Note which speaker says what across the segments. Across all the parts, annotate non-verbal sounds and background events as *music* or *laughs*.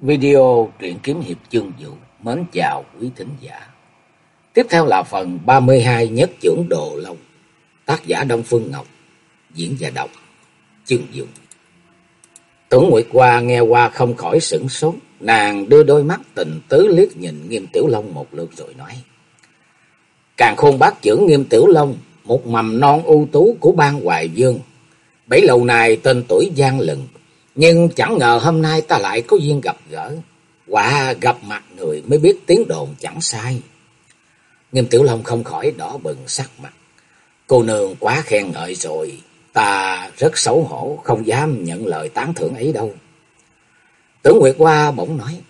Speaker 1: Video truyện kiếm hiệp chương vụ. Mến chào quý thính giả. Tiếp theo là phần 32 nhất trưởng Đồ Long, tác giả Đông Phương Ngọc, diễn giả đọc. Chương vụ. Tưởng Nguyệt qua nghe qua không khỏi sửng sốt, nàng đưa đôi mắt tình tứ liếc nhìn Nghiêm Tiểu Long một lượt rồi nói: Càng khôn bác trưởng Nghiêm Tiểu Long, một mầm non ưu tú của ban Hoài Dương, bấy lâu nay tên tuổi gian lừng nhưng chẳng ngờ hôm nay ta lại có duyên gặp gỡ. Quả gặp mặt người mới biết tiếng đồn chẳng sai. Nghiêm Tiểu Long không khỏi đỏ bừng sắc mặt. Cô nương quá khen ngợi rồi. Ta rất xấu hổ, không dám nhận lời tán thưởng ấy đâu. Tưởng Nguyệt Hoa bỗng nói.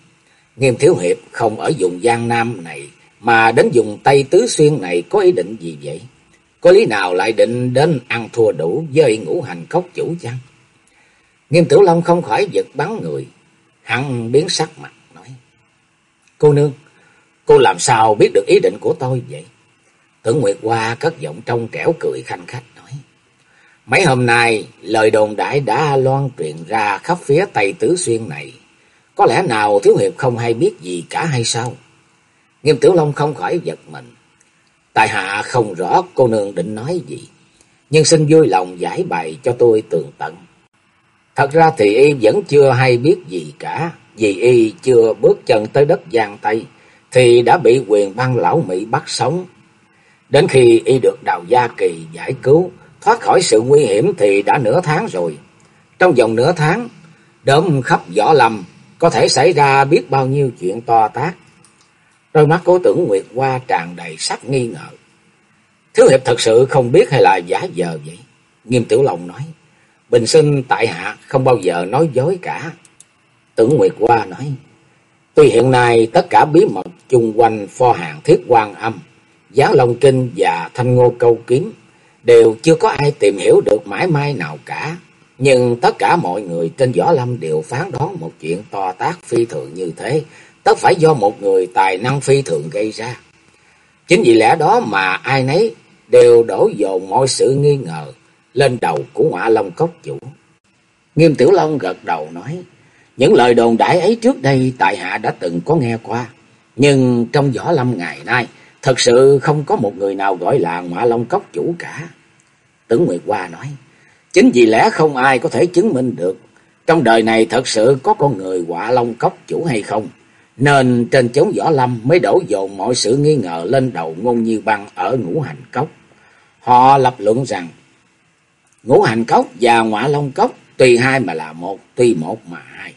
Speaker 1: Nghiêm Thiếu Hiệp không ở vùng Giang Nam này, mà đến vùng Tây Tứ Xuyên này có ý định gì vậy? Có lý nào lại định đến ăn thua đủ với ngũ hành cốc chủ chăng? Nghiêm Tiểu Long không khỏi giật bắn người. Hắn biến sắc mặt, nói. Cô nương, cô làm sao biết được ý định của tôi vậy? Tưởng Nguyệt Hoa cất giọng trong trẻo cười khanh khách, nói. Mấy hôm nay, lời đồn đại đã loan truyền ra khắp phía Tây Tứ Xuyên này. Có lẽ nào Thiếu Hiệp không hay biết gì cả hay sao? Nghiêm Tiểu Long không khỏi giật mình. Tại hạ không rõ cô nương định nói gì, nhưng xin vui lòng giải bày cho tôi tường tận. Thật ra thì y vẫn chưa hay biết gì cả, vì y chưa bước chân tới đất Giang Tây, thì đã bị quyền băng lão Mỹ bắt sống. Đến khi y được đào gia kỳ giải cứu, thoát khỏi sự nguy hiểm thì đã nửa tháng rồi. Trong vòng nửa tháng, đớm khắp võ lâm, có thể xảy ra biết bao nhiêu chuyện to tác. Đôi mắt cố tưởng Nguyệt qua tràn đầy sắc nghi ngờ. Thiếu hiệp thật sự không biết hay là giả vờ vậy? Nghiêm Tiểu Long nói. Bình sinh tại hạ không bao giờ nói dối cả. Tưởng Nguyệt Hoa nói, Tuy hiện nay tất cả bí mật chung quanh pho hàng thiết quan âm, giá long kinh và thanh ngô câu kiếm đều chưa có ai tìm hiểu được mãi mai nào cả. Nhưng tất cả mọi người trên võ lâm đều phán đoán một chuyện to tác phi thường như thế, tất phải do một người tài năng phi thường gây ra. Chính vì lẽ đó mà ai nấy đều đổ dồn mọi sự nghi ngờ lên đầu của ngọa long cốc chủ. Nghiêm Tiểu Long gật đầu nói, những lời đồn đại ấy trước đây tại hạ đã từng có nghe qua, nhưng trong võ lâm ngày nay, thật sự không có một người nào gọi là ngọa long cốc chủ cả. Tưởng Nguyệt Hoa nói, chính vì lẽ không ai có thể chứng minh được, trong đời này thật sự có con người ngọa long cốc chủ hay không, nên trên chốn võ lâm mới đổ dồn mọi sự nghi ngờ lên đầu ngôn như băng ở ngũ hành cốc. Họ lập luận rằng Ngũ hành cốc và ngọa long cốc tuy hai mà là một, tuy một mà hai.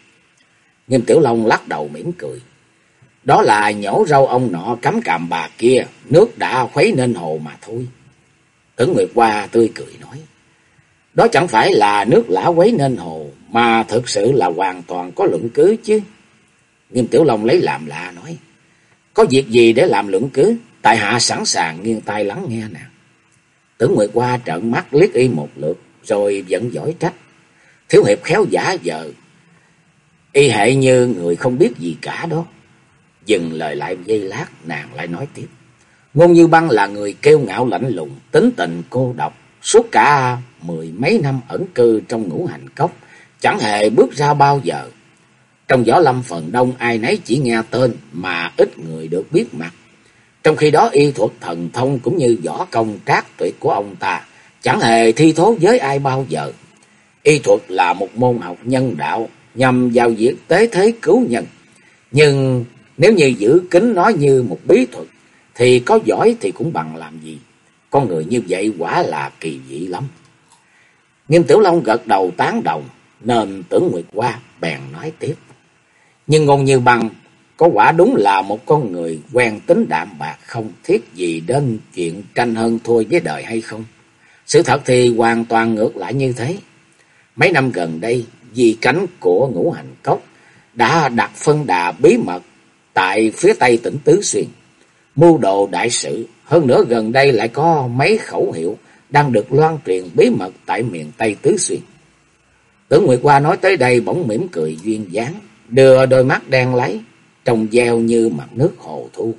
Speaker 1: Nghiêm Tiểu Long lắc đầu mỉm cười. Đó là nhổ râu ông nọ cắm càm bà kia, nước đã khuấy nên hồ mà thôi. Tưởng Nguyệt Hoa tươi cười nói. Đó chẳng phải là nước lã quấy nên hồ, mà thực sự là hoàn toàn có luận cứ chứ. Nghiêm Tiểu Long lấy làm lạ nói. Có việc gì để làm luận cứ, tại hạ sẵn sàng nghiêng tai lắng nghe nè. Tưởng Nguyệt qua trợn mắt liếc y một lượt, rồi giận dỗi trách. Thiếu hiệp khéo giả vờ. Y hệ như người không biết gì cả đó. Dừng lời lại giây lát, nàng lại nói tiếp. Ngôn Như Băng là người kêu ngạo lạnh lùng, tính tình cô độc. Suốt cả mười mấy năm ẩn cư trong ngũ hành cốc, chẳng hề bước ra bao giờ. Trong võ lâm phần đông ai nấy chỉ nghe tên mà ít người được biết mặt. Trong khi đó y thuật thần thông cũng như võ công trác tuyệt của ông ta chẳng hề thi thố với ai bao giờ. Y thuật là một môn học nhân đạo nhằm vào việc tế thế cứu nhân. Nhưng nếu như giữ kính nó như một bí thuật, thì có giỏi thì cũng bằng làm gì. Con người như vậy quả là kỳ dị lắm. Nghiêm Tiểu Long gật đầu tán đồng nên tưởng Nguyệt qua bèn nói tiếp. Nhưng ngôn như bằng có quả đúng là một con người quen tính đạm bạc không thiết gì đến chuyện tranh hơn thua với đời hay không? Sự thật thì hoàn toàn ngược lại như thế. Mấy năm gần đây, vì cánh của ngũ hành cốc đã đặt phân đà bí mật tại phía tây tỉnh Tứ Xuyên. Mưu đồ đại sự, hơn nữa gần đây lại có mấy khẩu hiệu đang được loan truyền bí mật tại miền Tây Tứ Xuyên. Tưởng Nguyệt Hoa nói tới đây bỗng mỉm cười duyên dáng, đưa đôi mắt đen lấy, trông gieo như mặt nước hồ thu.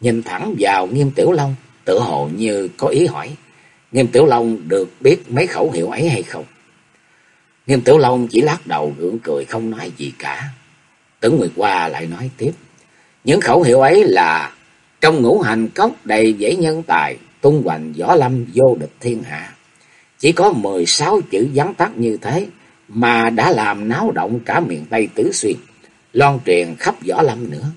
Speaker 1: Nhìn thẳng vào Nghiêm Tiểu Long, tự hồ như có ý hỏi, Nghiêm Tiểu Long được biết mấy khẩu hiệu ấy hay không? Nghiêm Tiểu Long chỉ lắc đầu gượng cười không nói gì cả. Tưởng Nguyệt Hoa lại nói tiếp. Những khẩu hiệu ấy là trong ngũ hành cốc đầy dễ nhân tài, tung hoành võ lâm vô địch thiên hạ. Chỉ có mười sáu chữ vắn tắt như thế mà đã làm náo động cả miền Tây Tứ Xuyên, loan truyền khắp võ lâm nữa.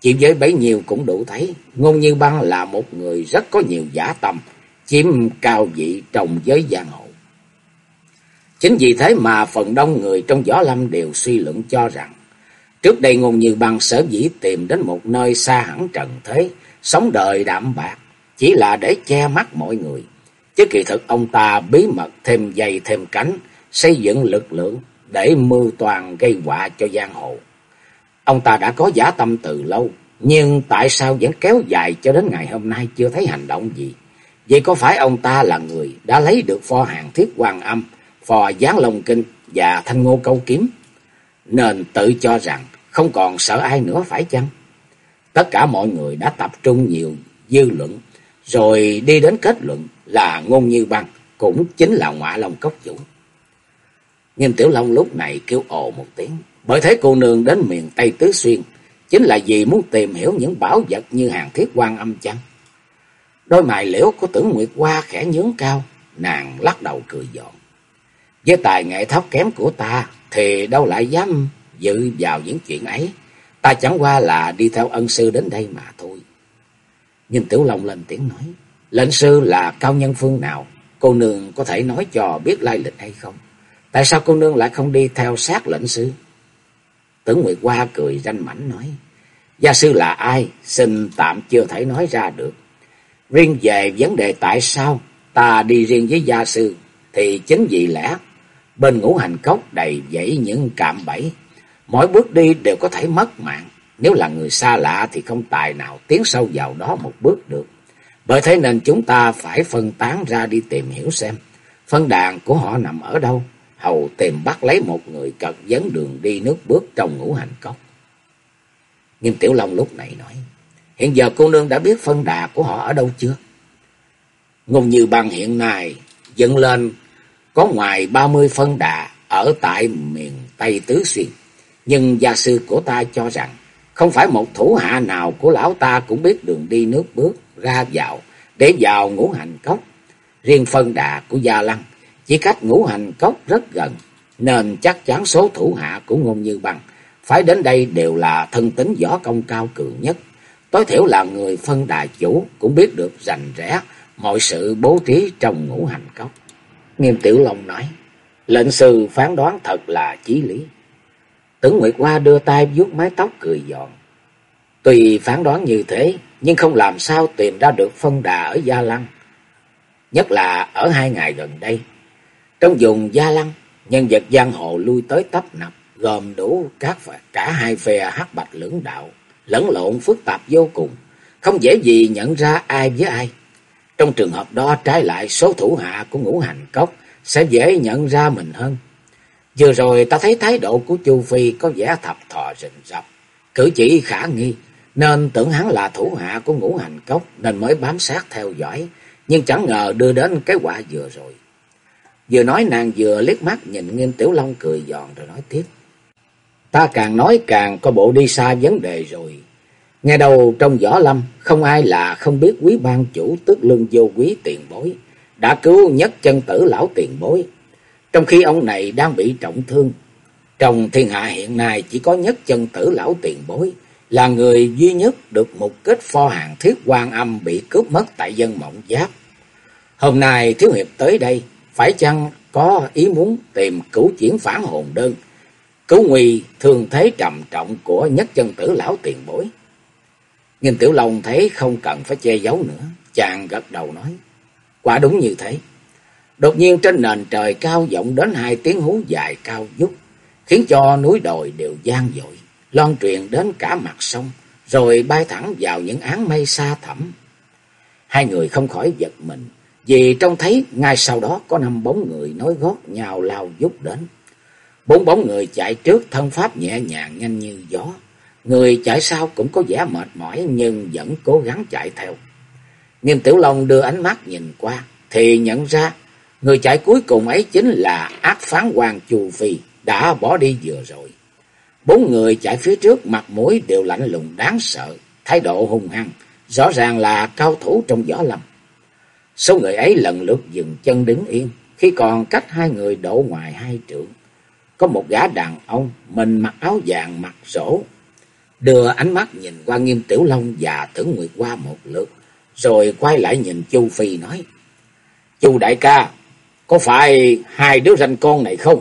Speaker 1: Chỉ với bấy nhiêu cũng đủ thấy, Ngôn Như Băng là một người rất có nhiều giả tâm, chiếm cao vị trong giới giang hồ. Chính vì thế mà phần đông người trong võ lâm đều suy luận cho rằng, trước đây Ngôn Như Băng sở dĩ tìm đến một nơi xa hẳn trần thế, sống đời đạm bạc, chỉ là để che mắt mọi người. Chứ kỳ thực ông ta bí mật thêm dây thêm cánh, xây dựng lực lượng để mưu toàn gây họa cho giang hồ. Ông ta đã có giả tâm từ lâu, nhưng tại sao vẫn kéo dài cho đến ngày hôm nay chưa thấy hành động gì? Vậy có phải ông ta là người đã lấy được pho hàng thiết quan âm, phò gián lồng kinh và thanh ngô câu kiếm? Nên tự cho rằng không còn sợ ai nữa phải chăng? Tất cả mọi người đã tập trung nhiều dư luận, rồi đi đến kết luận là ngôn như băng cũng chính là ngọa lòng cốc dũng. Nghiêm Tiểu Long lúc này kêu ồ một tiếng, bởi thế cô nương đến miền Tây Tứ Xuyên, chính là vì muốn tìm hiểu những bảo vật như hàng thiết quan âm chăng? Đôi mày liễu của tưởng Nguyệt Hoa khẽ nhướng cao, nàng lắc đầu cười giòn. Với tài nghệ thấp kém của ta, thì đâu lại dám dự vào những chuyện ấy. Ta chẳng qua là đi theo ân sư đến đây mà thôi. Nhưng Tiểu Long lên tiếng nói, lệnh sư là cao nhân phương nào? Cô nương có thể nói cho biết lai lịch hay không? Tại sao cô nương lại không đi theo sát lệnh sư? Tưởng Nguyệt Hoa cười ranh mảnh nói. Gia sư là ai? Xin tạm chưa thể nói ra được. Riêng về vấn đề tại sao ta đi riêng với gia sư thì chính vì lẽ bên ngũ hành cốc đầy dẫy những cạm bẫy. Mỗi bước đi đều có thể mất mạng. Nếu là người xa lạ thì không tài nào tiến sâu vào đó một bước được. Bởi thế nên chúng ta phải phân tán ra đi tìm hiểu xem, phân đàn của họ nằm ở đâu hầu tìm bắt lấy một người cật vấn đường đi nước bước trong ngũ hành cốc. Nhưng Tiểu Long lúc này nói, hiện giờ cô nương đã biết phân đà của họ ở đâu chưa? Ngôn Như Bang hiện nay dựng lên có ngoài ba mươi phân đà ở tại miền Tây Tứ Xuyên. Nhưng gia sư của ta cho rằng không phải một thủ hạ nào của lão ta cũng biết đường đi nước bước ra vào để vào ngũ hành cốc. Riêng phân đà của Gia Lăng chỉ cách ngũ hành cốc rất gần, nên chắc chắn số thủ hạ của ngôn như bằng phải đến đây đều là thân tính võ công cao cường nhất. Tối thiểu là người phân đại chủ cũng biết được rành rẽ mọi sự bố trí trong ngũ hành cốc. Nghiêm Tiểu Long nói, lệnh sư phán đoán thật là chí lý. Tưởng Nguyệt Hoa đưa tay vuốt mái tóc cười giòn. Tuy phán đoán như thế, nhưng không làm sao tìm ra được phân đà ở Gia Lăng. Nhất là ở hai ngày gần đây, trong vùng Gia Lăng, nhân vật giang hồ lui tới tấp nập, gồm đủ các cả hai phe hắc bạch lưỡng đạo, lẫn lộn phức tạp vô cùng, không dễ gì nhận ra ai với ai. Trong trường hợp đó trái lại số thủ hạ của ngũ hành cốc sẽ dễ nhận ra mình hơn. Vừa rồi ta thấy thái độ của Chu Phi có vẻ thập thò rình rập, cử chỉ khả nghi, nên tưởng hắn là thủ hạ của ngũ hành cốc nên mới bám sát theo dõi, nhưng chẳng ngờ đưa đến cái quả vừa rồi. Vừa nói nàng vừa liếc mắt nhìn Nghiêm Tiểu Long cười giòn rồi nói tiếp. Ta càng nói càng có bộ đi xa vấn đề rồi. Nghe đầu trong võ lâm, không ai là không biết quý ban chủ tức lương vô quý tiền bối. Đã cứu nhất chân tử lão tiền bối. Trong khi ông này đang bị trọng thương. Trong thiên hạ hiện nay chỉ có nhất chân tử lão tiền bối. Là người duy nhất được một kết pho hàng thiết quan âm bị cướp mất tại dân mộng giáp. Hôm nay Thiếu Hiệp tới đây phải chăng có ý muốn tìm cứu chuyển phản hồn đơn, cứu nguy thường thế trầm trọng của nhất chân tử lão tiền bối? Nhìn Tiểu Long thấy không cần phải che giấu nữa, chàng gật đầu nói, quả đúng như thế. Đột nhiên trên nền trời cao vọng đến hai tiếng hú dài cao vút, khiến cho núi đồi đều gian dội, loan truyền đến cả mặt sông, rồi bay thẳng vào những áng mây xa thẳm. Hai người không khỏi giật mình, vì trông thấy ngay sau đó có năm bóng người nói gót nhào lao giúp đến. Bốn bóng người chạy trước thân pháp nhẹ nhàng nhanh như gió. Người chạy sau cũng có vẻ mệt mỏi nhưng vẫn cố gắng chạy theo. Nghiêm Tiểu Long đưa ánh mắt nhìn qua thì nhận ra người chạy cuối cùng ấy chính là ác phán hoàng Chù Phi đã bỏ đi vừa rồi. Bốn người chạy phía trước mặt mũi đều lạnh lùng đáng sợ, thái độ hung hăng, rõ ràng là cao thủ trong võ lâm. Số người ấy lần lượt dừng chân đứng yên, khi còn cách hai người đổ ngoài hai trượng. Có một gã đàn ông, mình mặc áo vàng mặt rỗ, đưa ánh mắt nhìn qua nghiêm tiểu long và thử nguyệt qua một lượt, rồi quay lại nhìn Chu Phi nói, Chu đại ca, có phải hai đứa ranh con này không?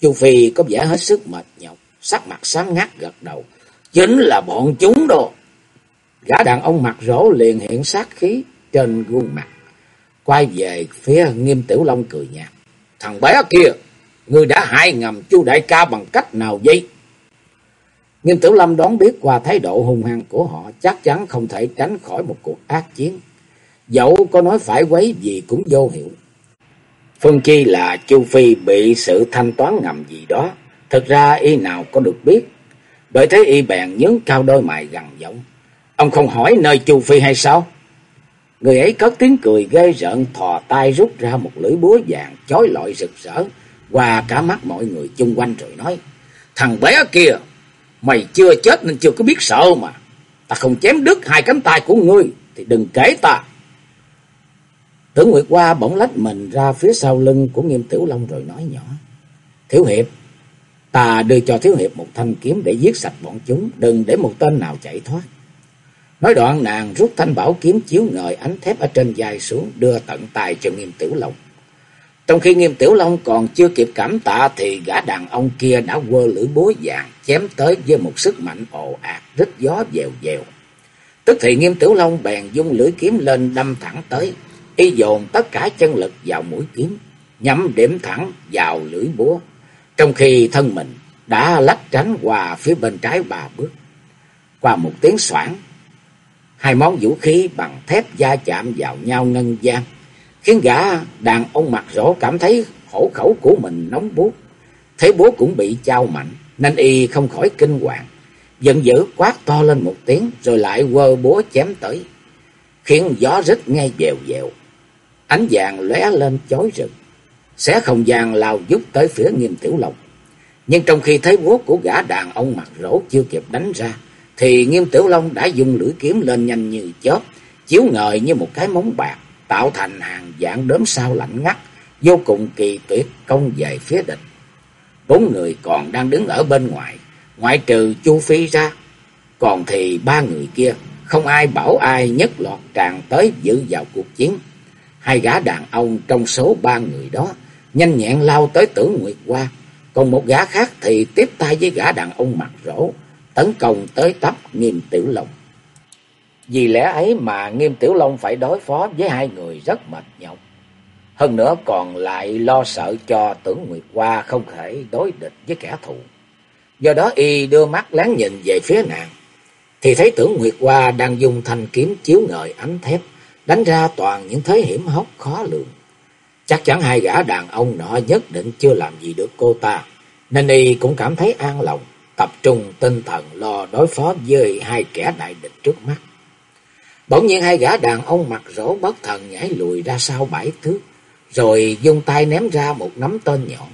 Speaker 1: Chu Phi có vẻ hết sức mệt nhọc, sắc mặt sáng ngắt gật đầu. Chính là bọn chúng đó. Gã đàn ông mặt rỗ liền hiện sát khí trên gương mặt. Quay về phía nghiêm tiểu long cười nhạt. Thằng bé kia, ngươi đã hại ngầm chu đại ca bằng cách nào vậy? Nghiêm tiểu lâm đón biết qua thái độ hung hăng của họ chắc chắn không thể tránh khỏi một cuộc ác chiến. Dẫu có nói phải quấy gì cũng vô hiệu. Phương chi là Chu Phi bị sự thanh toán ngầm gì đó. Thực ra y nào có được biết. Bởi thế y bèn nhướng cao đôi mày gằn giọng. Ông không hỏi nơi Chu Phi hay sao? Người ấy cất tiếng cười ghê rợn thò tay rút ra một lưỡi búa vàng chói lọi rực rỡ qua cả mắt mọi người chung quanh rồi nói. Thằng bé kia, mày chưa chết nên chưa có biết sợ mà. Ta không chém đứt hai cánh tay của ngươi thì đừng kể ta. Tưởng Nguyệt Hoa bỗng lách mình ra phía sau lưng của Nghiêm Tiểu Long rồi nói nhỏ. Thiếu Hiệp, ta đưa cho Thiếu Hiệp một thanh kiếm để giết sạch bọn chúng, đừng để một tên nào chạy thoát. Nói đoạn nàng rút thanh bảo kiếm chiếu ngời ánh thép ở trên dài xuống, đưa tận tay cho Nghiêm Tiểu Long. Trong khi Nghiêm Tiểu Long còn chưa kịp cảm tạ thì gã đàn ông kia đã quơ lưỡi búa vàng chém tới với một sức mạnh ồ ạt rít gió dèo dèo. Tức thì Nghiêm Tiểu Long bèn dung lưỡi kiếm lên đâm thẳng tới, y dồn tất cả chân lực vào mũi kiếm, nhắm điểm thẳng vào lưỡi búa, trong khi thân mình đã lách tránh qua phía bên trái ba bước. Qua một tiếng xoảng, hai món vũ khí bằng thép da chạm vào nhau ngân gian, khiến gã đàn ông mặt rỗ cảm thấy hổ khẩu của mình nóng buốt. Thấy bố cũng bị trao mạnh, nên y không khỏi kinh hoàng. Giận dữ quát to lên một tiếng, rồi lại quơ búa chém tới, khiến gió rít ngay dèo dèo. Ánh vàng lóe lên chói rực, xé không gian lao giúp tới phía nghiêm tiểu lộc Nhưng trong khi thấy búa của gã đàn ông mặt rỗ chưa kịp đánh ra, thì nghiêm tiểu long đã dùng lưỡi kiếm lên nhanh như chớp, chiếu ngời như một cái móng bạc, tạo thành hàng dạng đốm sao lạnh ngắt, vô cùng kỳ tuyệt công về phía địch. Bốn người còn đang đứng ở bên ngoài, ngoại trừ Chu Phi ra, còn thì ba người kia, không ai bảo ai nhất loạt tràn tới giữ vào cuộc chiến. Hai gã đàn ông trong số ba người đó nhanh nhẹn lao tới tử Nguyệt Hoa, còn một gã khác thì tiếp tay với gã đàn ông mặt rỗ, tấn công tới tấp Nghiêm Tiểu Long. Vì lẽ ấy mà Nghiêm Tiểu Long phải đối phó với hai người rất mệt nhọc. Hơn nữa còn lại lo sợ cho tưởng Nguyệt Hoa không thể đối địch với kẻ thù. Do đó y đưa mắt lén nhìn về phía nàng, thì thấy tưởng Nguyệt Hoa đang dùng thanh kiếm chiếu ngời ánh thép, đánh ra toàn những thế hiểm hóc khó lường. Chắc chắn hai gã đàn ông nọ nhất định chưa làm gì được cô ta, nên y cũng cảm thấy an lòng, tập trung tinh thần lo đối phó với hai kẻ đại địch trước mắt. Bỗng nhiên hai gã đàn ông mặt rỗ bất thần nhảy lùi ra sau bảy thước, rồi dùng tay ném ra một nắm tên nhọn.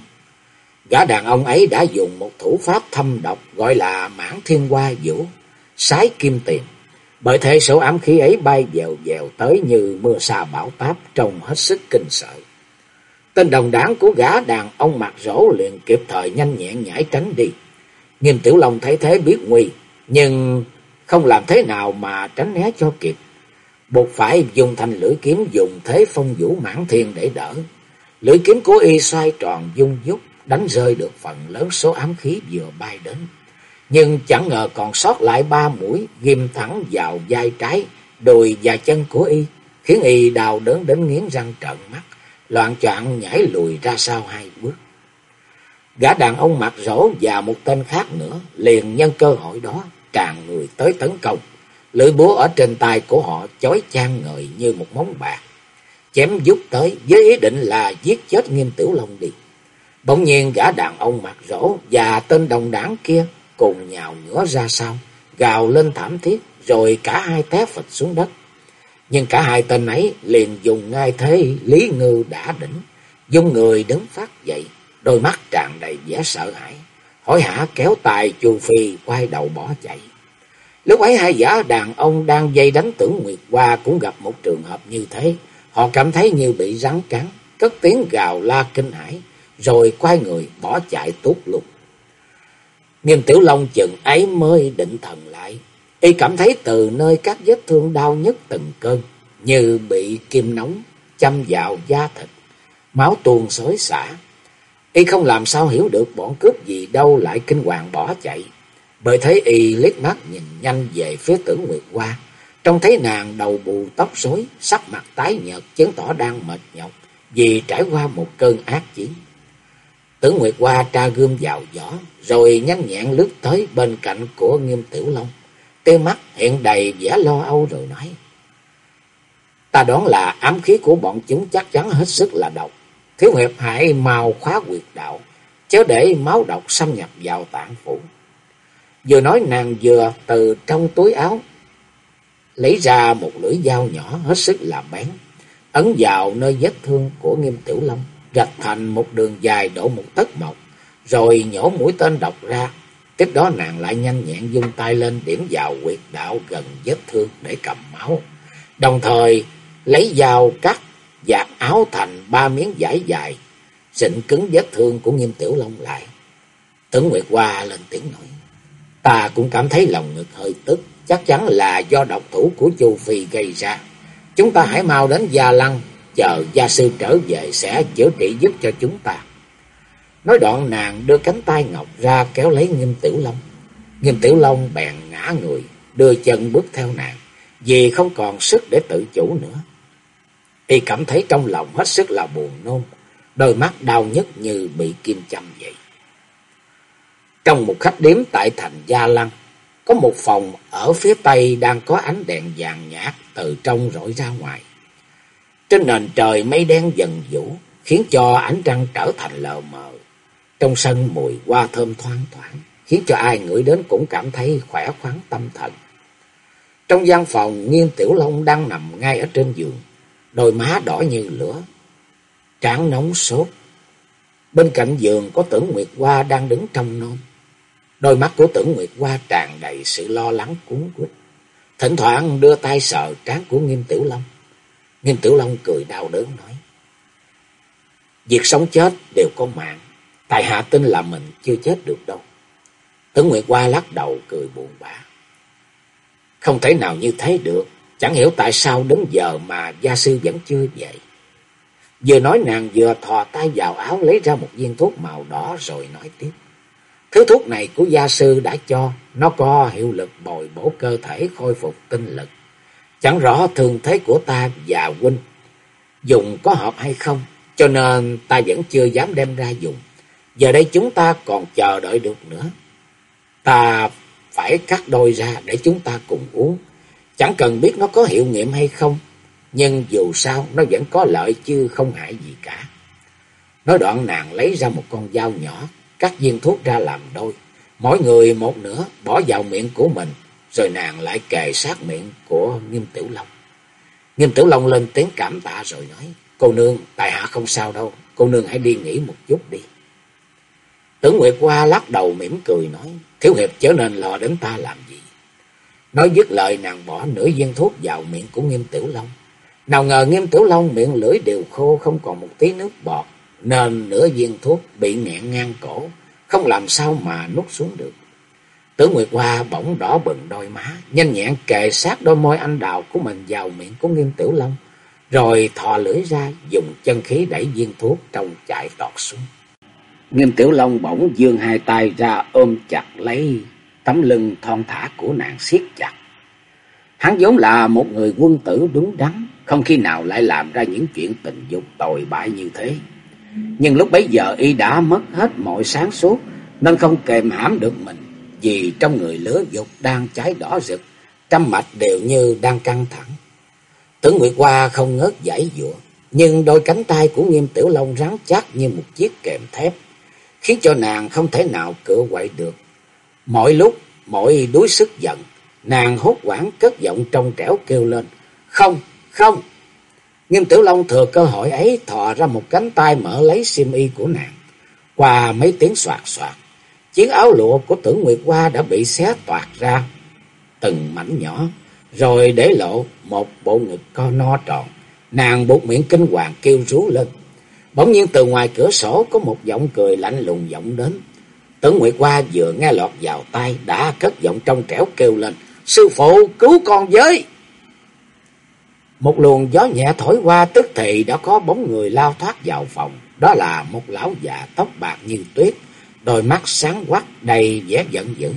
Speaker 1: Gã đàn ông ấy đã dùng một thủ pháp thâm độc gọi là mãn thiên hoa vũ, sái kim tiền. Bởi thế số ám khí ấy bay dèo dèo tới như mưa sa bão táp trông hết sức kinh sợ. Tên đồng đảng của gã đàn ông mặt rỗ liền kịp thời nhanh nhẹn nhảy tránh đi. Nghiêm Tiểu Long thấy thế biết nguy, nhưng không làm thế nào mà tránh né cho kịp. Buộc phải dùng thanh lưỡi kiếm dùng thế phong vũ mãn thiên để đỡ. Lưỡi kiếm của y xoay tròn dung dúc, đánh rơi được phần lớn số ám khí vừa bay đến. Nhưng chẳng ngờ còn sót lại ba mũi ghim thẳng vào vai trái, đùi và chân của y, khiến y đau đớn đến nghiến răng trợn mắt, loạn choạng nhảy lùi ra sau hai bước. Gã đàn ông mặt rỗ và một tên khác nữa liền nhân cơ hội đó tràn người tới tấn công. Lưỡi búa ở trên tay của họ chói chang ngời như một móng bạc. Chém giúp tới với ý định là giết chết nghiêm tiểu long đi. Bỗng nhiên gã đàn ông mặt rỗ và tên đồng đảng kia cùng nhào ngửa ra sau, gào lên thảm thiết, rồi cả hai té phịch xuống đất. Nhưng cả hai tên ấy liền dùng ngay thế Lý Ngư đã đỉnh, dung người đứng phát dậy, đôi mắt tràn đầy vẻ sợ hãi. hỏi hả kéo tài Chu Phi quay đầu bỏ chạy. Lúc ấy hai giả đàn ông đang dây đánh tưởng Nguyệt Hoa cũng gặp một trường hợp như thế. Họ cảm thấy như bị rắn cắn, cất tiếng gào la kinh hãi, rồi quay người bỏ chạy tốt luôn. Nghiêm Tiểu Long chừng ấy mới định thần lại. Y cảm thấy từ nơi các vết thương đau nhất từng cơn, như bị kim nóng châm vào da thịt, máu tuôn xối xả. Y không làm sao hiểu được bọn cướp gì đâu lại kinh hoàng bỏ chạy. Bởi thấy y liếc mắt nhìn nhanh về phía tử Nguyệt Hoa, trông thấy nàng đầu bù tóc rối, sắc mặt tái nhợt, chứng tỏ đang mệt nhọc vì trải qua một cơn ác chiến. Tử Nguyệt Hoa tra gươm vào giỏ, rồi nhanh nhẹn lướt tới bên cạnh của Nghiêm Tiểu Long. Tiêu mắt hiện đầy vẻ lo âu rồi nói. Ta đoán là ám khí của bọn chúng chắc chắn hết sức là độc. Thiếu hiệp hãy mau khóa quyệt đạo, chớ để máu độc xâm nhập vào tạng phủ. Vừa nói nàng vừa từ trong túi áo lấy ra một lưỡi dao nhỏ hết sức là bén, ấn vào nơi vết thương của Nghiêm Tiểu Long, rạch thành một đường dài độ một tấc mộc, rồi nhổ mũi tên độc ra. Tiếp đó nàng lại nhanh nhẹn dung tay lên điểm vào quyệt đạo gần vết thương để cầm máu. Đồng thời lấy dao cắt dạt áo thành ba miếng vải dài, xịn cứng vết thương của Nghiêm Tiểu Long lại. Tưởng Nguyệt Hoa lên tiếng nói. Ta cũng cảm thấy lòng ngực hơi tức, chắc chắn là do độc thủ của Chu Phi gây ra. Chúng ta hãy mau đến Gia Lăng, chờ gia sư trở về sẽ chữa trị giúp cho chúng ta. Nói đoạn nàng đưa cánh tay ngọc ra kéo lấy Nghiêm Tiểu Long. Nghiêm Tiểu Long bèn ngã người, đưa chân bước theo nàng, vì không còn sức để tự chủ nữa. Y cảm thấy trong lòng hết sức là buồn nôn, đôi mắt đau nhất như bị kim châm vậy. Trong một khách điếm tại thành Gia Lăng, có một phòng ở phía tây đang có ánh đèn vàng nhạt từ trong rọi ra ngoài. Trên nền trời mây đen dần vũ, khiến cho ánh trăng trở thành lờ mờ. Trong sân mùi hoa thơm thoang thoảng, khiến cho ai ngửi đến cũng cảm thấy khỏe khoắn tâm thần. Trong gian phòng, Nghiên Tiểu Long đang nằm ngay ở trên giường, đôi má đỏ như lửa, trán nóng sốt. Bên cạnh giường có tưởng Nguyệt Hoa đang đứng trong non. Đôi mắt của tưởng Nguyệt Hoa tràn đầy sự lo lắng cuốn quýt. Thỉnh thoảng đưa tay sờ trán của Nghiêm Tiểu Long. Nghiêm Tiểu Long cười đau đớn nói. Việc sống chết đều có mạng. Tài hạ tin là mình chưa chết được đâu. Tưởng Nguyệt Hoa lắc đầu cười buồn bã. Không thể nào như thế được. Chẳng hiểu tại sao đến giờ mà gia sư vẫn chưa về. Vừa nói nàng vừa thò tay vào áo lấy ra một viên thuốc màu đỏ rồi nói tiếp. Thứ thuốc này của gia sư đã cho, nó có hiệu lực bồi bổ cơ thể khôi phục tinh lực. Chẳng rõ thường thế của ta và huynh dùng có hợp hay không, cho nên ta vẫn chưa dám đem ra dùng. Giờ đây chúng ta còn chờ đợi được nữa. Ta phải cắt đôi ra để chúng ta cùng uống. Chẳng cần biết nó có hiệu nghiệm hay không, nhưng dù sao nó vẫn có lợi chứ không hại gì cả. Nói đoạn nàng lấy ra một con dao nhỏ, cắt viên thuốc ra làm đôi. Mỗi người một nửa bỏ vào miệng của mình, rồi nàng lại kề sát miệng của Nghiêm Tiểu Long. Nghiêm Tiểu Long lên tiếng cảm tạ rồi nói, cô nương, tại hạ không sao đâu, cô nương hãy đi nghỉ một chút đi. Tưởng Nguyệt Hoa lắc đầu mỉm cười nói, thiếu hiệp chớ nên lo đến ta làm gì. Nói dứt lời nàng bỏ nửa viên thuốc vào miệng của Nghiêm Tiểu Long. Nào ngờ Nghiêm Tiểu Long miệng lưỡi đều khô không còn một tí nước bọt, nên nửa viên thuốc bị nghẹn ngang cổ, không làm sao mà nuốt xuống được. Tử Nguyệt Hoa bỗng đỏ bừng đôi má, nhanh nhẹn kề sát đôi môi anh đào của mình vào miệng của Nghiêm Tiểu Long, rồi thò lưỡi ra dùng chân khí đẩy viên thuốc trong chạy tọt xuống. Nghiêm Tiểu Long bỗng dương hai tay ra ôm chặt lấy tấm lưng thon thả của nàng siết chặt. Hắn vốn là một người quân tử đúng đắn, không khi nào lại làm ra những chuyện tình dục tồi bại như thế. Nhưng lúc bấy giờ y đã mất hết mọi sáng suốt, nên không kềm hãm được mình, vì trong người lửa dục đang cháy đỏ rực, trăm mạch đều như đang căng thẳng. Tưởng Nguyệt Hoa không ngớt giải dụa, nhưng đôi cánh tay của Nghiêm Tiểu Long rắn chắc như một chiếc kềm thép, khiến cho nàng không thể nào cựa quậy được. Mỗi lúc, mỗi đuối sức giận, nàng hốt quảng cất giọng trong trẻo kêu lên, không, không. Nghiêm Tiểu Long thừa cơ hội ấy thò ra một cánh tay mở lấy xiêm y của nàng. Qua mấy tiếng soạt soạt, Chiếc áo lụa của tử Nguyệt Hoa đã bị xé toạc ra từng mảnh nhỏ, rồi để lộ một bộ ngực co no tròn. Nàng buộc miệng kinh hoàng kêu rú lên. Bỗng nhiên từ ngoài cửa sổ có một giọng cười lạnh lùng vọng đến. Tưởng Nguyệt Hoa vừa nghe lọt vào tai đã cất giọng trong trẻo kêu lên. Sư phụ cứu con với! Một luồng gió nhẹ thổi qua tức thì đã có bóng người lao thoát vào phòng. Đó là một lão già tóc bạc như tuyết, đôi mắt sáng quắc đầy vẻ giận dữ.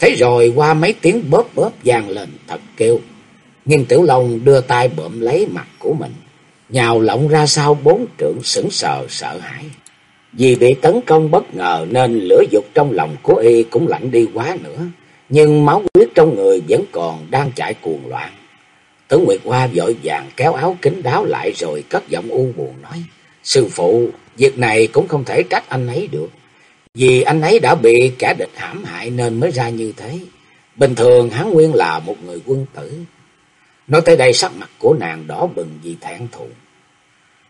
Speaker 1: Thế rồi qua mấy tiếng bóp bóp vang lên thật kêu. Nhưng Tiểu Long đưa tay bợm lấy mặt của mình, nhào lộng ra sau bốn trượng sững sờ sợ hãi. Vì bị tấn công bất ngờ nên lửa dục trong lòng của y cũng lạnh đi quá nữa. Nhưng máu huyết trong người vẫn còn đang chạy cuồng loạn. Tử Nguyệt Hoa vội vàng kéo áo kính đáo lại rồi cất giọng u buồn nói. Sư phụ, việc này cũng không thể trách anh ấy được. Vì anh ấy đã bị kẻ địch hãm hại nên mới ra như thế. Bình thường hắn nguyên là một người quân tử. Nói tới đây sắc mặt của nàng đỏ bừng vì thẹn thùng.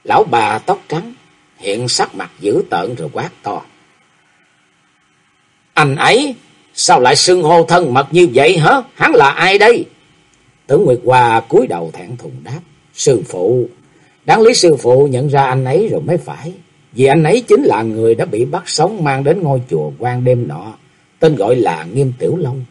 Speaker 1: Lão bà tóc trắng hiện sắc mặt dữ tợn rồi quát to. Anh ấy sao lại xưng hô thân mật như vậy hả? Hắn là ai đây? Tưởng Nguyệt Hoa cúi đầu thẹn thùng đáp. Sư phụ. Đáng lý sư phụ nhận ra anh ấy rồi mới phải. Vì anh ấy chính là người đã bị bắt sống mang đến ngôi chùa quan đêm nọ. Tên gọi là Nghiêm Tiểu Long.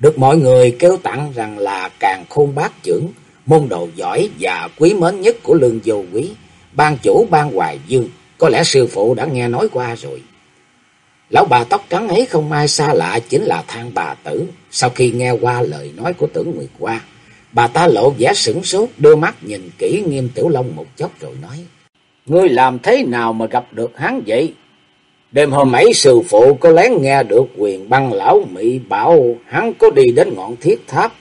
Speaker 1: Được mọi người kêu tặng rằng là càng khôn bát trưởng, môn đồ giỏi và quý mến nhất của lương vô quý, ban chủ ban hoài dương. Có lẽ sư phụ đã nghe nói qua rồi. Lão bà tóc trắng ấy không ai xa lạ chính là thang bà tử. Sau khi nghe qua lời nói của tưởng Nguyệt Hoa, bà ta lộ vẻ sửng sốt, đưa mắt nhìn kỹ nghiêm tiểu long một chốc rồi nói. Ngươi làm thế nào mà gặp được hắn vậy? Đêm hôm ấy sư phụ có lén nghe được quyền băng lão Mỹ bảo hắn có đi đến ngọn thiết tháp.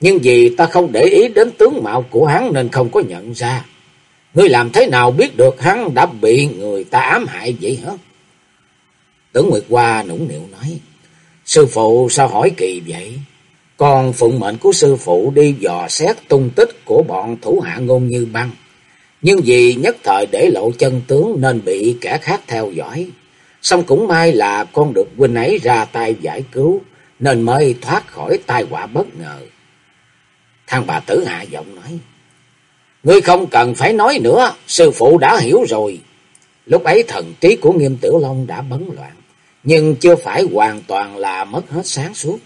Speaker 1: Nhưng vì ta không để ý đến tướng mạo của hắn nên không có nhận ra. Ngươi làm thế nào biết được hắn đã bị người ta ám hại vậy hả? Tưởng Nguyệt Hoa nũng nịu nói. Sư phụ sao hỏi kỳ vậy? Còn phụng mệnh của sư phụ đi dò xét tung tích của bọn thủ hạ ngôn như băng. Nhưng vì nhất thời để lộ chân tướng nên bị kẻ khác theo dõi. Xong cũng may là con được huynh ấy ra tay giải cứu, nên mới thoát khỏi tai họa bất ngờ. Thằng bà tử hạ giọng nói. Ngươi không cần phải nói nữa, sư phụ đã hiểu rồi. Lúc ấy thần trí của nghiêm tiểu long đã bấn loạn nhưng chưa phải hoàn toàn là mất hết sáng suốt.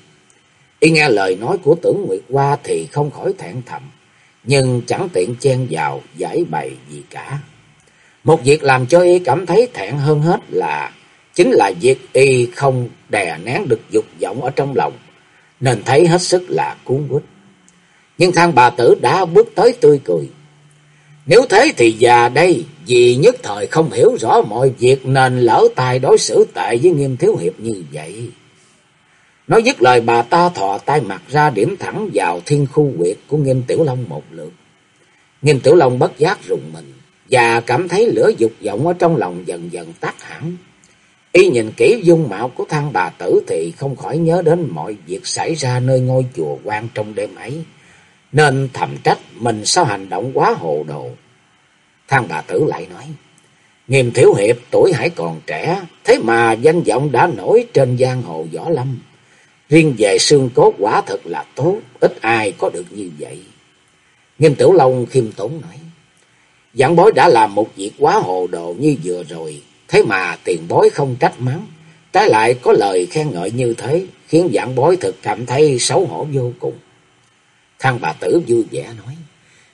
Speaker 1: Y nghe lời nói của tưởng Nguyệt Hoa thì không khỏi thẹn thầm, nhưng chẳng tiện chen vào giải bày gì cả. Một việc làm cho y cảm thấy thẹn hơn hết là chính là việc y không đè nén được dục vọng ở trong lòng, nên thấy hết sức là cuốn quýt. Nhưng thang bà tử đã bước tới tươi cười. Nếu thế thì già đây, vì nhất thời không hiểu rõ mọi việc nên lỡ tài đối xử tệ với nghiêm thiếu hiệp như vậy. Nói dứt lời bà ta thọ tay mặt ra điểm thẳng vào thiên khu quyệt của nghiêm tiểu long một lượt. Nghiêm tiểu long bất giác rùng mình và cảm thấy lửa dục vọng ở trong lòng dần dần tắt hẳn. Y nhìn kỹ dung mạo của thằng bà tử thì không khỏi nhớ đến mọi việc xảy ra nơi ngôi chùa quan trong đêm ấy nên thầm trách mình sao hành động quá hồ đồ. Thang bà tử lại nói, Nghiêm thiếu hiệp tuổi hãy còn trẻ, thế mà danh vọng đã nổi trên giang hồ võ lâm. Riêng về xương cốt quả thật là tốt, ít ai có được như vậy. Nghiêm tiểu long khiêm tốn nói, Giảng bối đã làm một việc quá hồ đồ như vừa rồi, thế mà tiền bối không trách mắng. Trái lại có lời khen ngợi như thế, khiến giảng bối thực cảm thấy xấu hổ vô cùng thang bà tử vui vẻ nói.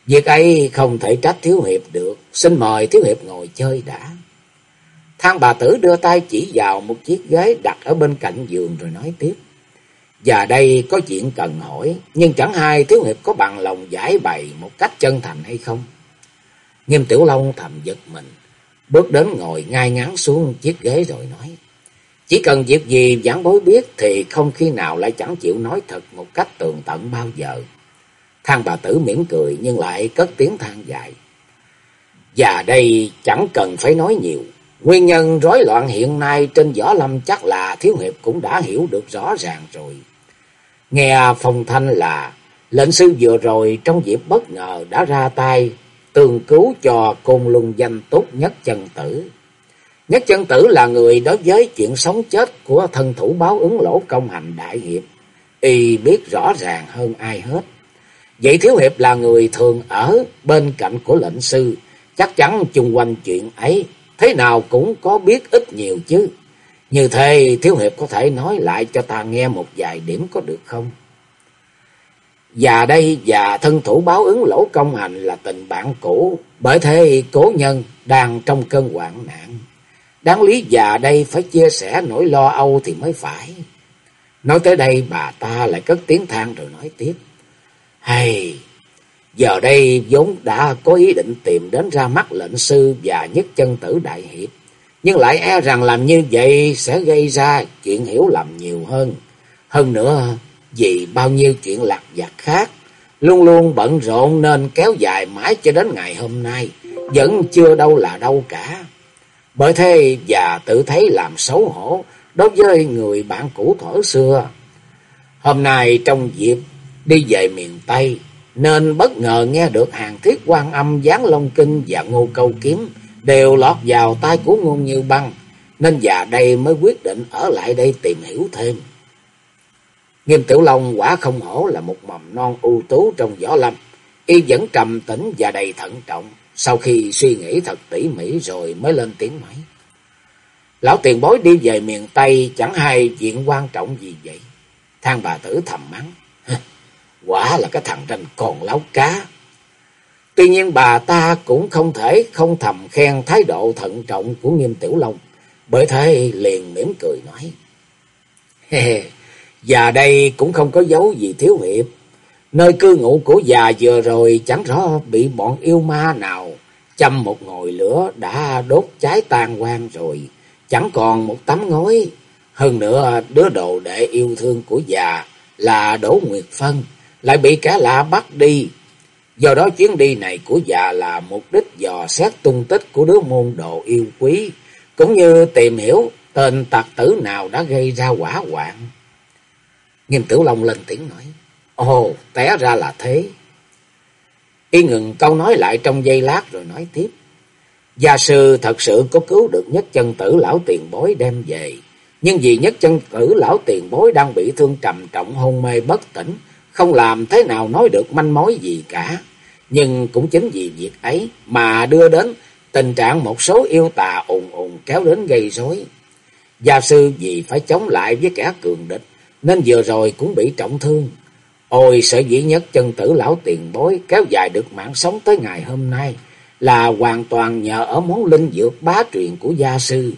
Speaker 1: Việc ấy không thể trách thiếu hiệp được. Xin mời thiếu hiệp ngồi chơi đã. Thang bà tử đưa tay chỉ vào một chiếc ghế đặt ở bên cạnh giường rồi nói tiếp. Và đây có chuyện cần hỏi, nhưng chẳng hay thiếu hiệp có bằng lòng giải bày một cách chân thành hay không? Nghiêm Tiểu Long thầm giật mình, bước đến ngồi ngay ngắn xuống chiếc ghế rồi nói. Chỉ cần việc gì giảng bối biết thì không khi nào lại chẳng chịu nói thật một cách tường tận bao giờ. Thang bà tử mỉm cười nhưng lại cất tiếng than dài. Và đây chẳng cần phải nói nhiều. Nguyên nhân rối loạn hiện nay trên võ lâm chắc là thiếu hiệp cũng đã hiểu được rõ ràng rồi. Nghe phong thanh là, lệnh sư vừa rồi trong dịp bất ngờ đã ra tay, tường cứu cho côn luân danh tốt nhất chân tử. Nhất chân tử là người đối với chuyện sống chết của thân thủ báo ứng lỗ công hành đại hiệp. Y biết rõ ràng hơn ai hết. Vậy Thiếu Hiệp là người thường ở bên cạnh của lệnh sư. Chắc chắn chung quanh chuyện ấy, thế nào cũng có biết ít nhiều chứ. Như thế Thiếu Hiệp có thể nói lại cho ta nghe một vài điểm có được không? Và đây và thân thủ báo ứng lỗ công hành là tình bạn cũ, bởi thế cố nhân đang trong cơn hoạn nạn. Đáng lý già đây phải chia sẻ nỗi lo âu thì mới phải. Nói tới đây bà ta lại cất tiếng than rồi nói tiếp. Hay, giờ đây vốn đã có ý định tìm đến ra mắt lệnh sư và nhất chân tử đại hiệp. Nhưng lại e rằng làm như vậy sẽ gây ra chuyện hiểu lầm nhiều hơn. Hơn nữa, vì bao nhiêu chuyện lạc vặt khác, luôn luôn bận rộn nên kéo dài mãi cho đến ngày hôm nay, vẫn chưa đâu là đâu cả. Bởi thế và tự thấy làm xấu hổ đối với người bạn cũ thở xưa. Hôm nay trong dịp đi về miền Tây, nên bất ngờ nghe được hàng thiết quan âm giáng long kinh và ngô câu kiếm đều lọt vào tay của ngôn như băng, nên già đây mới quyết định ở lại đây tìm hiểu thêm. Nghiêm Tiểu Long quả không hổ là một mầm non ưu tú trong võ lâm, y vẫn trầm tĩnh và đầy thận trọng, sau khi suy nghĩ thật tỉ mỉ rồi mới lên tiếng nói. Lão tiền bối đi về miền Tây chẳng hay chuyện quan trọng gì vậy. Thang bà tử thầm mắng. *laughs* Quả là cái thằng ranh còn láo cá. Tuy nhiên bà ta cũng không thể không thầm khen thái độ thận trọng của nghiêm tiểu long. Bởi thế liền mỉm cười nói. *laughs* Và đây cũng không có dấu gì thiếu hiệp. Nơi cư ngụ của già vừa rồi chẳng rõ bị bọn yêu ma nào châm một ngồi lửa đã đốt cháy tan quang rồi. Chẳng còn một tấm ngói. Hơn nữa, đứa đồ đệ yêu thương của già là Đỗ Nguyệt Phân lại bị kẻ lạ bắt đi. Do đó chuyến đi này của già là mục đích dò xét tung tích của đứa môn đồ yêu quý, cũng như tìm hiểu tên tặc tử nào đã gây ra quả hoạn. Nghiêm Tiểu Long lên tiếng nói, Ồ, té ra là thế. Y ngừng câu nói lại trong giây lát rồi nói tiếp. Gia sư thật sự có cứu được nhất chân tử lão tiền bối đem về. Nhưng vì nhất chân tử lão tiền bối đang bị thương trầm trọng hôn mê bất tỉnh, không làm thế nào nói được manh mối gì cả. Nhưng cũng chính vì việc ấy mà đưa đến tình trạng một số yêu tà ùn ùn kéo đến gây rối. Gia sư vì phải chống lại với kẻ cường địch, nên vừa rồi cũng bị trọng thương. Ôi sở dĩ nhất chân tử lão tiền bối kéo dài được mạng sống tới ngày hôm nay là hoàn toàn nhờ ở món linh dược bá truyền của gia sư.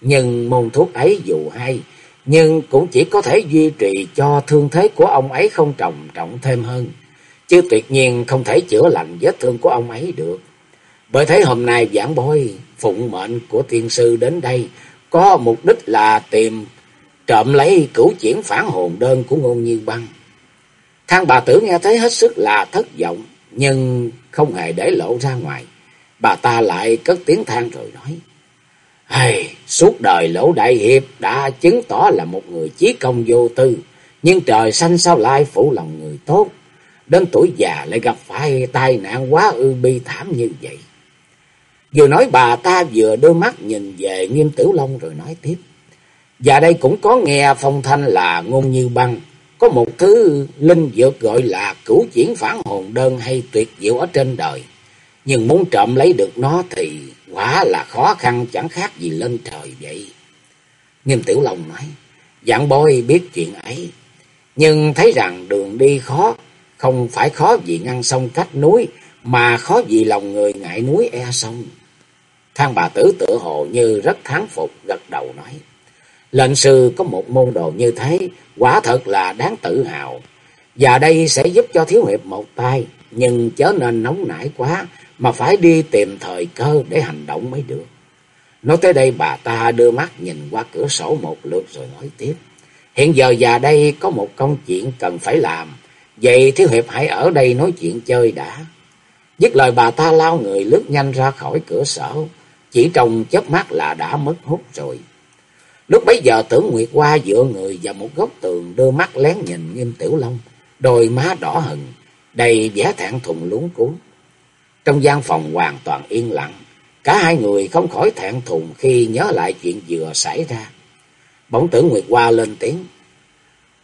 Speaker 1: Nhưng môn thuốc ấy dù hay, nhưng cũng chỉ có thể duy trì cho thương thế của ông ấy không trầm trọng thêm hơn. Chứ tuyệt nhiên không thể chữa lành vết thương của ông ấy được. Bởi thế hôm nay giảng bối phụng mệnh của tiên sư đến đây có mục đích là tìm trộm lấy cửu chuyển phản hồn đơn của ngôn như băng. Thang bà tử nghe thấy hết sức là thất vọng, nhưng không hề để lộ ra ngoài. Bà ta lại cất tiếng than rồi nói. Hay, suốt đời lỗ đại hiệp đã chứng tỏ là một người chí công vô tư, nhưng trời xanh sao lại phụ lòng người tốt. Đến tuổi già lại gặp phải tai nạn quá ư bi thảm như vậy. Vừa nói bà ta vừa đưa mắt nhìn về nghiêm tiểu long rồi nói tiếp. Và đây cũng có nghe phong thanh là ngôn như băng. Có một thứ linh dược gọi là cửu chuyển phản hồn đơn hay tuyệt diệu ở trên đời. Nhưng muốn trộm lấy được nó thì quả là khó khăn chẳng khác gì lên trời vậy. Nghiêm Tiểu Long nói, dạng bôi biết chuyện ấy, nhưng thấy rằng đường đi khó, không phải khó vì ngăn sông cách núi, mà khó vì lòng người ngại núi e sông. Thang bà tử tự hồ như rất thán phục, gật đầu nói, lệnh sư có một môn đồ như thế, quả thật là đáng tự hào. Và đây sẽ giúp cho thiếu hiệp một tay, nhưng chớ nên nóng nảy quá, mà phải đi tìm thời cơ để hành động mới được. Nói tới đây bà ta đưa mắt nhìn qua cửa sổ một lượt rồi nói tiếp. Hiện giờ già đây có một công chuyện cần phải làm. Vậy Thiếu Hiệp hãy ở đây nói chuyện chơi đã. Dứt lời bà ta lao người lướt nhanh ra khỏi cửa sổ. Chỉ trong chớp mắt là đã mất hút rồi. Lúc bấy giờ tưởng Nguyệt qua dựa người vào một góc tường đưa mắt lén nhìn nghiêm tiểu long. Đôi má đỏ hừng, đầy vẻ thẹn thùng luống cuốn. Trong gian phòng hoàn toàn yên lặng, Cả hai người không khỏi thẹn thùng khi nhớ lại chuyện vừa xảy ra. Bỗng tử Nguyệt Hoa lên tiếng.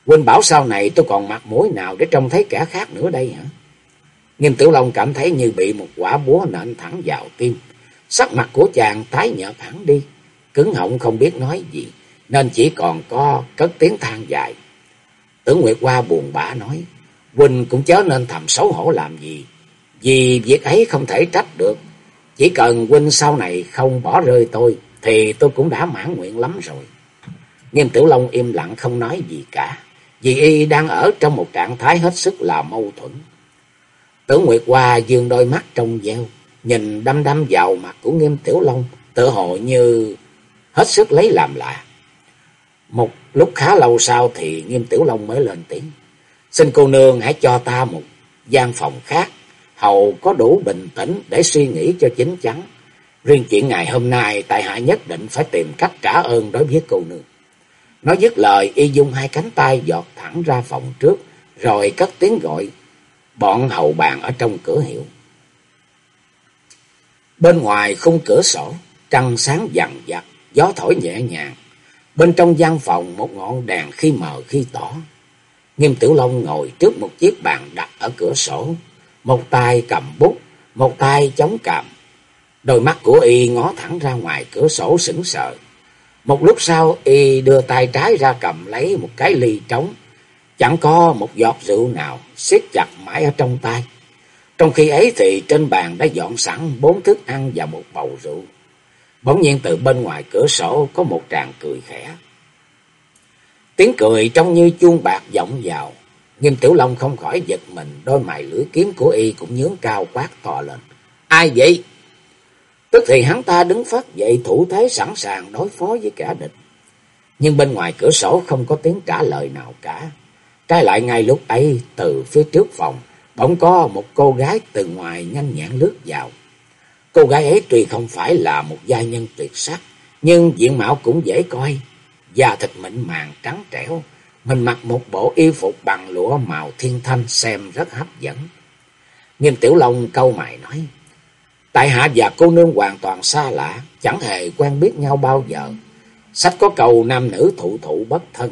Speaker 1: Quỳnh bảo sau này tôi còn mặt mũi nào để trông thấy kẻ khác nữa đây hả? Nghiêm Tiểu Long cảm thấy như bị một quả búa nện thẳng vào tim. Sắc mặt của chàng tái nhợt hẳn đi. Cứng họng không biết nói gì. Nên chỉ còn có cất tiếng than dài. Tử Nguyệt Hoa buồn bã nói. Quỳnh cũng chớ nên thầm xấu hổ làm gì. Vì việc ấy không thể trách được. Chỉ cần huynh sau này không bỏ rơi tôi, thì tôi cũng đã mãn nguyện lắm rồi. Nghiêm Tiểu Long im lặng không nói gì cả, vì y đang ở trong một trạng thái hết sức là mâu thuẫn. Tưởng Nguyệt Hoa dương đôi mắt trong veo, nhìn đăm đăm vào mặt của Nghiêm Tiểu Long, tự hồ như hết sức lấy làm lạ. Một lúc khá lâu sau thì Nghiêm Tiểu Long mới lên tiếng. Xin cô nương hãy cho ta một gian phòng khác hầu có đủ bình tĩnh để suy nghĩ cho chính chắn. Riêng chuyện ngày hôm nay, tại hạ nhất định phải tìm cách trả ơn đối với cô nương. Nói dứt lời, y dung hai cánh tay giọt thẳng ra phòng trước, rồi cất tiếng gọi bọn hầu bàn ở trong cửa hiệu. Bên ngoài khung cửa sổ, trăng sáng dằn dặt, gió thổi nhẹ nhàng. Bên trong gian phòng một ngọn đèn khi mờ khi tỏ. Nghiêm Tiểu Long ngồi trước một chiếc bàn đặt ở cửa sổ, một tay cầm bút, một tay chống cằm. Đôi mắt của y ngó thẳng ra ngoài cửa sổ sững sờ. Một lúc sau y đưa tay trái ra cầm lấy một cái ly trống. Chẳng có một giọt rượu nào siết chặt mãi ở trong tay. Trong khi ấy thì trên bàn đã dọn sẵn bốn thức ăn và một bầu rượu. Bỗng nhiên từ bên ngoài cửa sổ có một tràng cười khẽ. Tiếng cười trông như chuông bạc vọng vào. Nghiêm Tiểu Long không khỏi giật mình, đôi mày lưỡi kiếm của y cũng nhướng cao quát to lên. Ai vậy? Tức thì hắn ta đứng phát dậy thủ thế sẵn sàng đối phó với kẻ địch. Nhưng bên ngoài cửa sổ không có tiếng trả lời nào cả. Trái lại ngay lúc ấy, từ phía trước phòng, bỗng có một cô gái từ ngoài nhanh nhẹn lướt vào. Cô gái ấy tuy không phải là một gia nhân tuyệt sắc, nhưng diện mạo cũng dễ coi. Da thịt mịn màng trắng trẻo, mình mặc một bộ y phục bằng lụa màu thiên thanh xem rất hấp dẫn. Nghiêm Tiểu Long câu mày nói. Tại hạ và cô nương hoàn toàn xa lạ, chẳng hề quen biết nhau bao giờ. Sách có cầu nam nữ thụ thụ bất thân.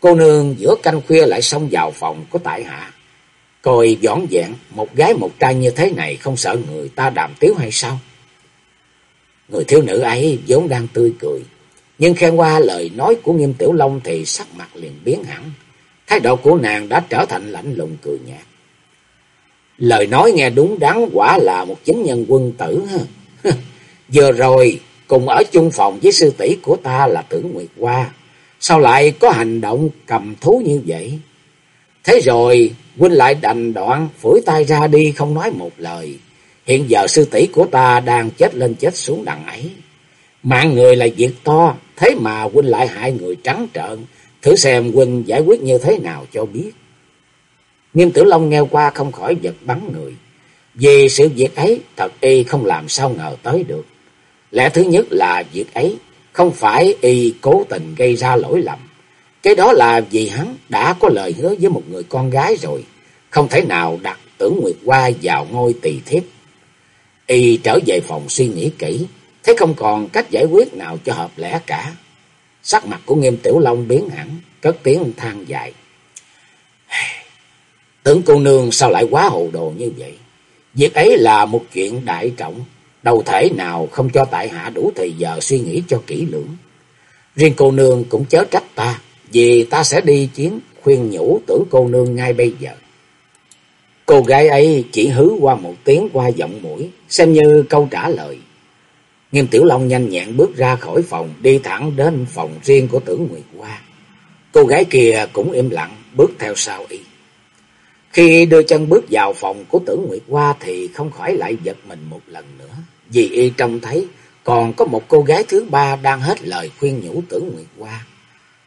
Speaker 1: Cô nương giữa canh khuya lại xông vào phòng của tại hạ. Coi dõn dẹn, một gái một trai như thế này không sợ người ta đàm tiếu hay sao? Người thiếu nữ ấy vốn đang tươi cười, nhưng khen qua lời nói của Nghiêm Tiểu Long thì sắc mặt liền biến hẳn. Thái độ của nàng đã trở thành lạnh lùng cười nhạt. Lời nói nghe đúng đắn quả là một chính nhân quân tử ha. *laughs* Vừa rồi cùng ở chung phòng với sư tỷ của ta là tử Nguyệt Hoa. Sao lại có hành động cầm thú như vậy? Thế rồi huynh lại đành đoạn phủi tay ra đi không nói một lời. Hiện giờ sư tỷ của ta đang chết lên chết xuống đằng ấy. Mạng người là việc to, thế mà huynh lại hại người trắng trợn. Thử xem huynh giải quyết như thế nào cho biết. Nghiêm Tử Long nghe qua không khỏi giật bắn người. Vì sự việc ấy, thật y không làm sao ngờ tới được. Lẽ thứ nhất là việc ấy không phải y cố tình gây ra lỗi lầm. Cái đó là vì hắn đã có lời hứa với một người con gái rồi. Không thể nào đặt tưởng Nguyệt qua vào ngôi tỳ thiếp. Y trở về phòng suy nghĩ kỹ, thấy không còn cách giải quyết nào cho hợp lẽ cả. Sắc mặt của nghiêm tiểu long biến hẳn, cất tiếng than dài. Tưởng cô nương sao lại quá hồ đồ như vậy? Việc ấy là một chuyện đại trọng, đâu thể nào không cho tại hạ đủ thời giờ suy nghĩ cho kỹ lưỡng. Riêng cô nương cũng chớ trách ta, vì ta sẽ đi chiến khuyên nhủ tưởng cô nương ngay bây giờ. Cô gái ấy chỉ hứ qua một tiếng qua giọng mũi, xem như câu trả lời. Nghiêm Tiểu Long nhanh nhẹn bước ra khỏi phòng, đi thẳng đến phòng riêng của tưởng Nguyệt Hoa. Cô gái kia cũng im lặng, bước theo sau y. Khi đưa chân bước vào phòng của tưởng Nguyệt Hoa thì không khỏi lại giật mình một lần nữa. Vì y trông thấy còn có một cô gái thứ ba đang hết lời khuyên nhủ tưởng Nguyệt Hoa.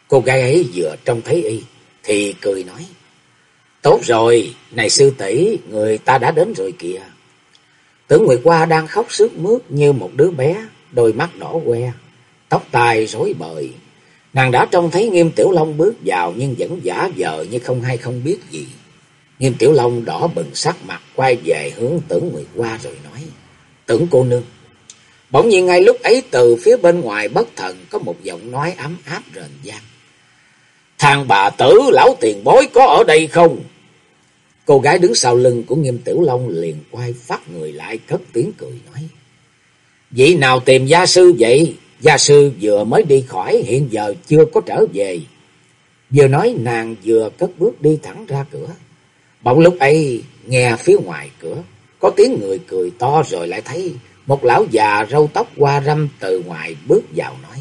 Speaker 1: Cô gái ấy vừa trông thấy y thì cười nói. Tốt rồi, này sư tỷ người ta đã đến rồi kìa. Tưởng Nguyệt Hoa đang khóc sướt mướt như một đứa bé, đôi mắt đỏ que, tóc tai rối bời. Nàng đã trông thấy Nghiêm Tiểu Long bước vào nhưng vẫn giả vờ như không hay không biết gì. Nghiêm Tiểu Long đỏ bừng sắc mặt quay về hướng tưởng Nguyệt Hoa rồi nói. Tưởng cô nương, Bỗng nhiên ngay lúc ấy từ phía bên ngoài bất thần có một giọng nói ấm áp rền vang. Thằng bà tử lão tiền bối có ở đây không? Cô gái đứng sau lưng của nghiêm tiểu long liền quay phát người lại cất tiếng cười nói. Vị nào tìm gia sư vậy? Gia sư vừa mới đi khỏi, hiện giờ chưa có trở về. Vừa nói, nàng vừa cất bước đi thẳng ra cửa. Bỗng lúc ấy, nghe phía ngoài cửa, có tiếng người cười to rồi lại thấy một lão già râu tóc qua râm từ ngoài bước vào nói.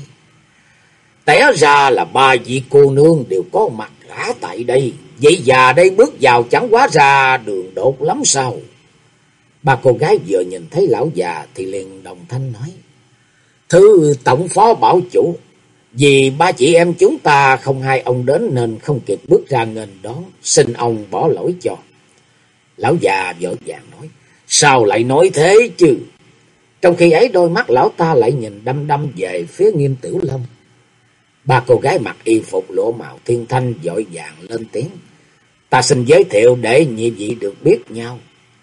Speaker 1: Té ra là ba vị cô nương đều có mặt rã tại đây. Vậy già đây bước vào chẳng quá ra đường đột lắm sao? Ba cô gái vừa nhìn thấy lão già thì liền đồng thanh nói. Thứ tổng phó bảo chủ, vì ba chị em chúng ta không hai ông đến nên không kịp bước ra nghênh đón, xin ông bỏ lỗi cho. Lão già vội vàng nói, sao lại nói thế chứ? Trong khi ấy đôi mắt lão ta lại nhìn đăm đăm về phía nghiêm tiểu lâm. Ba cô gái mặc y phục lỗ màu thiên thanh dội vàng lên tiếng. Ta xin giới thiệu để nhị vị được biết nhau.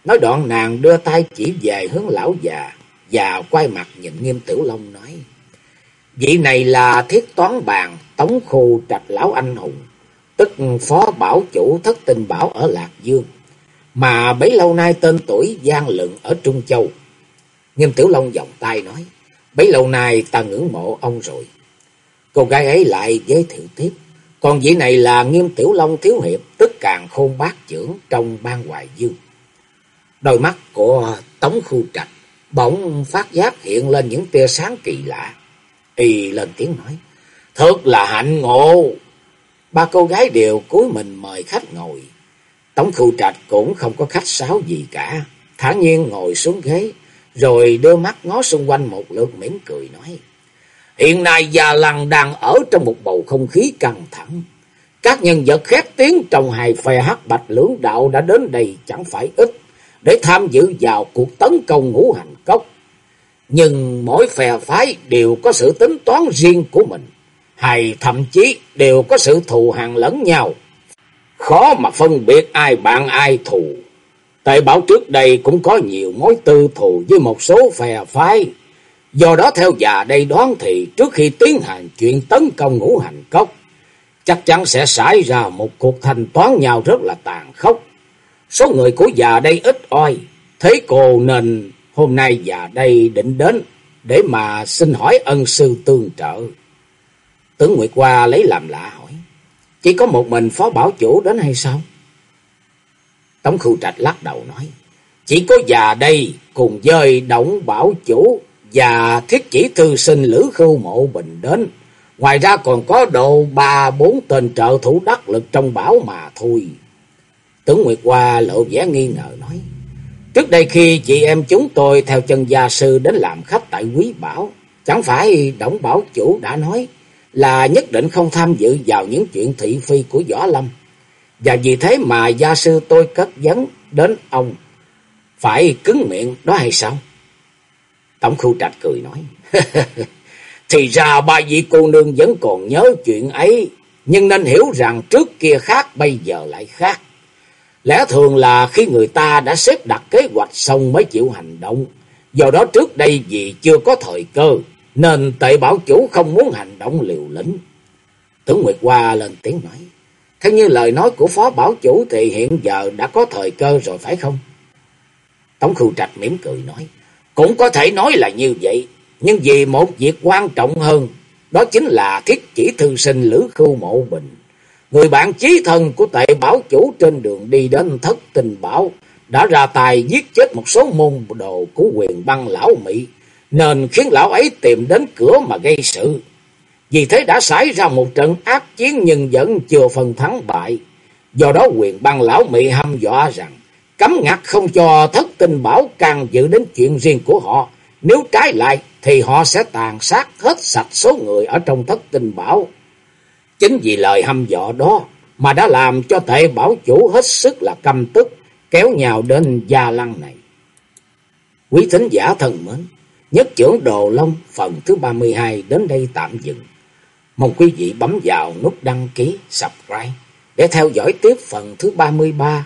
Speaker 1: Nói đoạn nàng đưa tay chỉ về hướng lão già và quay mặt nhìn nghiêm tiểu long nói. Vị này là thiết toán bàn tống khu trạch lão anh hùng, tức phó bảo chủ thất tình bảo ở Lạc Dương, mà bấy lâu nay tên tuổi gian lượng ở Trung Châu. Nghiêm Tiểu Long vòng tay nói, bấy lâu nay ta ngưỡng mộ ông rồi. Cô gái ấy lại giới thiệu tiếp, còn vị này là Nghiêm Tiểu Long Thiếu Hiệp, tức càng khôn bát trưởng trong ban hoài dương. Đôi mắt của Tống Khu Trạch bỗng phát giác hiện lên những tia sáng kỳ lạ. Y lên tiếng nói, thật là hạnh ngộ. Ba cô gái đều cúi mình mời khách ngồi. Tống Khu Trạch cũng không có khách sáo gì cả, thản nhiên ngồi xuống ghế, rồi đưa mắt ngó xung quanh một lượt mỉm cười nói. Hiện nay Gia Lăng đang ở trong một bầu không khí căng thẳng. Các nhân vật khét tiếng trong hai phe hắc bạch lưỡng đạo đã đến đây chẳng phải ít để tham dự vào cuộc tấn công ngũ hành cốc. Nhưng mỗi phe phái đều có sự tính toán riêng của mình, hay thậm chí đều có sự thù hằn lẫn nhau. Khó mà phân biệt ai bạn ai thù. Tại bảo trước đây cũng có nhiều mối tư thù với một số phe phái. Do đó theo già đây đoán thì trước khi tiến hành chuyện tấn công ngũ hành cốc, chắc chắn sẽ xảy ra một cuộc thanh toán nhau rất là tàn khốc. Số người của già đây ít oi, thế cô nên hôm nay già đây định đến để mà xin hỏi ân sư tương trợ. Tướng Nguyệt Hoa lấy làm lạ hỏi, chỉ có một mình phó bảo chủ đến hay sao? Tống Khu Trạch lắc đầu nói, chỉ có già đây cùng dơi động bảo chủ và thiết chỉ thư sinh Lữ Khưu Mộ Bình đến. Ngoài ra còn có độ ba bốn tên trợ thủ đắc lực trong bảo mà thôi. Tướng Nguyệt Hoa lộ vẻ nghi ngờ nói. Trước đây khi chị em chúng tôi theo chân gia sư đến làm khách tại Quý Bảo, chẳng phải Đổng Bảo Chủ đã nói là nhất định không tham dự vào những chuyện thị phi của Võ Lâm. Và vì thế mà gia sư tôi cất vấn đến ông phải cứng miệng đó hay sao? Tổng khu trạch cười nói. *laughs* Thì ra ba vị cô nương vẫn còn nhớ chuyện ấy. Nhưng nên hiểu rằng trước kia khác bây giờ lại khác. Lẽ thường là khi người ta đã xếp đặt kế hoạch xong mới chịu hành động. Do đó trước đây vì chưa có thời cơ. Nên tệ bảo chủ không muốn hành động liều lĩnh. tưởng Nguyệt Hoa lên tiếng nói. Theo như lời nói của phó bảo chủ thì hiện giờ đã có thời cơ rồi phải không? Tống Khu Trạch mỉm cười nói. Cũng có thể nói là như vậy. Nhưng vì một việc quan trọng hơn. Đó chính là thiết chỉ thư sinh Lữ Khưu Mộ Bình. Người bạn chí thân của tệ bảo chủ trên đường đi đến thất tình bảo. Đã ra tài giết chết một số môn đồ của quyền băng lão Mỹ. Nên khiến lão ấy tìm đến cửa mà gây sự. Vì thế đã xảy ra một trận ác chiến nhưng vẫn chưa phần thắng bại. Do đó quyền băng lão Mỹ hăm dọa rằng cấm ngặt không cho thất tinh bảo càng dự đến chuyện riêng của họ. Nếu trái lại thì họ sẽ tàn sát hết sạch số người ở trong thất tinh bảo. Chính vì lời hăm dọ đó mà đã làm cho tệ bảo chủ hết sức là căm tức, kéo nhào đến gia lăng này. Quý thính giả thân mến, nhất trưởng Đồ Long phần thứ 32 đến đây tạm dừng. Mong quý vị bấm vào nút đăng ký, subscribe để theo dõi tiếp phần thứ 33